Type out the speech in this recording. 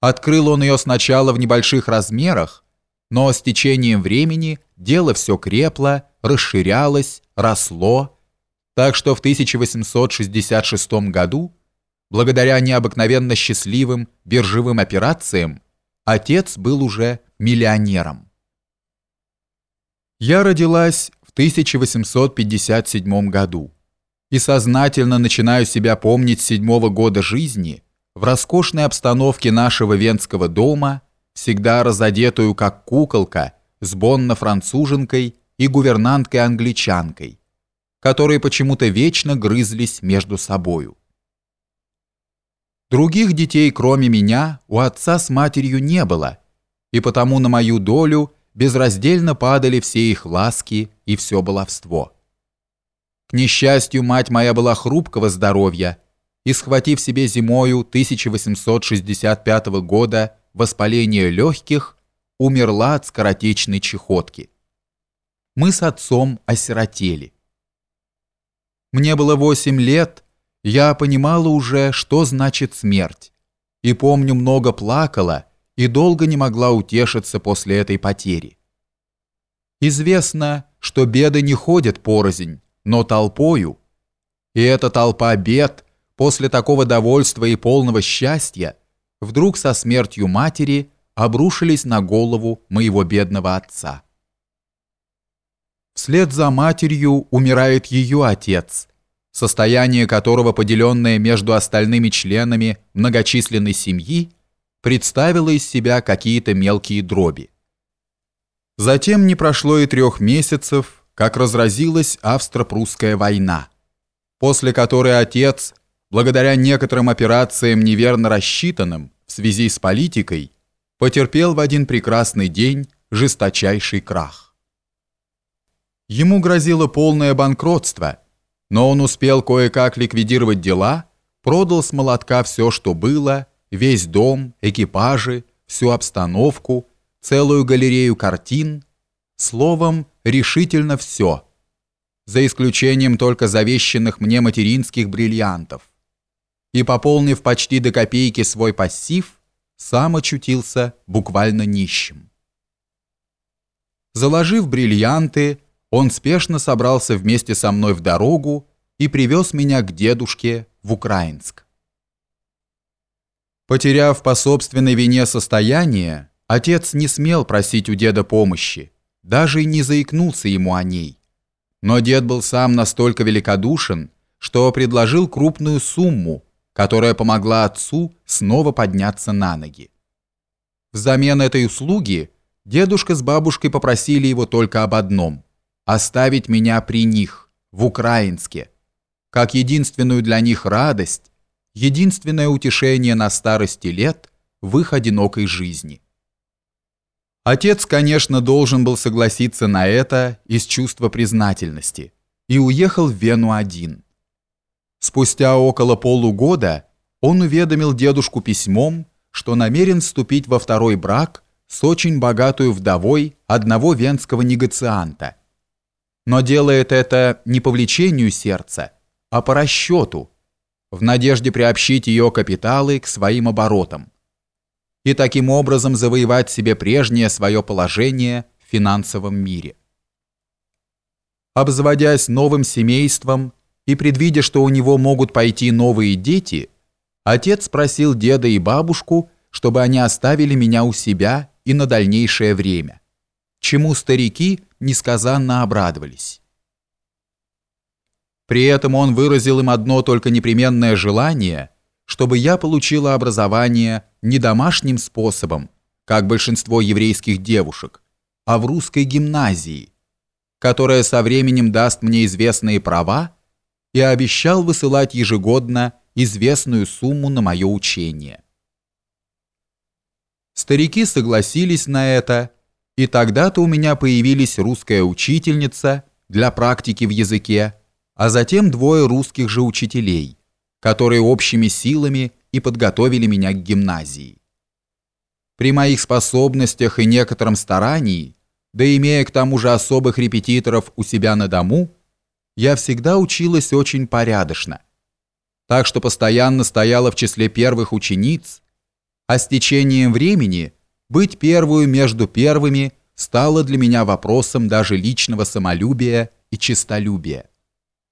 Открыл он ее сначала в небольших размерах, но с течением времени дело все крепло, расширялось, росло, так что в 1866 году, благодаря необыкновенно счастливым биржевым операциям, отец был уже миллионером. Я родилась в 1857 году и сознательно начинаю себя помнить седьмого года жизни в роскошной обстановке нашего венского дома, всегда разодетую как куколка с бонно-француженкой и гувернанткой-англичанкой, которые почему-то вечно грызлись между собою. Других детей, кроме меня, у отца с матерью не было, и потому на мою долю безраздельно падали все их ласки и все баловство. К несчастью, мать моя была хрупкого здоровья и, схватив себе зимою 1865 года воспаление легких, умерла от скоротечной чехотки. Мы с отцом осиротели. Мне было восемь лет, я понимала уже, что значит смерть, и помню, много плакала и долго не могла утешиться после этой потери. Известно, что беды не ходят порознь, но толпою. И эта толпа бед после такого довольства и полного счастья вдруг со смертью матери обрушились на голову моего бедного отца. Вслед за матерью умирает ее отец, состояние которого, поделенное между остальными членами многочисленной семьи, представило из себя какие-то мелкие дроби. Затем не прошло и трех месяцев, как разразилась австро-прусская война, после которой отец, благодаря некоторым операциям неверно рассчитанным в связи с политикой, потерпел в один прекрасный день жесточайший крах. Ему грозило полное банкротство, но он успел кое-как ликвидировать дела, продал с молотка все, что было, весь дом, экипажи, всю обстановку, целую галерею картин, словом, решительно все, за исключением только завещанных мне материнских бриллиантов. И пополнив почти до копейки свой пассив, сам очутился буквально нищим. Заложив бриллианты, он спешно собрался вместе со мной в дорогу и привез меня к дедушке в Украинск. Потеряв по собственной вине состояние, отец не смел просить у деда помощи, даже и не заикнулся ему о ней. Но дед был сам настолько великодушен, что предложил крупную сумму, которая помогла отцу снова подняться на ноги. Взамен этой услуги дедушка с бабушкой попросили его только об одном – оставить меня при них, в Украинске, как единственную для них радость, единственное утешение на старости лет в их одинокой жизни. Отец, конечно, должен был согласиться на это из чувства признательности и уехал в Вену один. Спустя около полугода он уведомил дедушку письмом, что намерен вступить во второй брак с очень богатой вдовой одного венского негацианта. Но делает это не по влечению сердца, а по расчету, в надежде приобщить ее капиталы к своим оборотам и таким образом завоевать себе прежнее свое положение в финансовом мире. Обзаводясь новым семейством и предвидя, что у него могут пойти новые дети, отец просил деда и бабушку, чтобы они оставили меня у себя и на дальнейшее время, чему старики несказанно обрадовались. При этом он выразил им одно только непременное желание – чтобы я получила образование не домашним способом, как большинство еврейских девушек, а в русской гимназии, которая со временем даст мне известные права, и обещал высылать ежегодно известную сумму на мое учение. Старики согласились на это, и тогда-то у меня появились русская учительница для практики в языке, а затем двое русских же учителей – которые общими силами и подготовили меня к гимназии. При моих способностях и некотором старании, да имея к тому же особых репетиторов у себя на дому, я всегда училась очень порядочно, так что постоянно стояла в числе первых учениц, а с течением времени быть первую между первыми стало для меня вопросом даже личного самолюбия и честолюбия.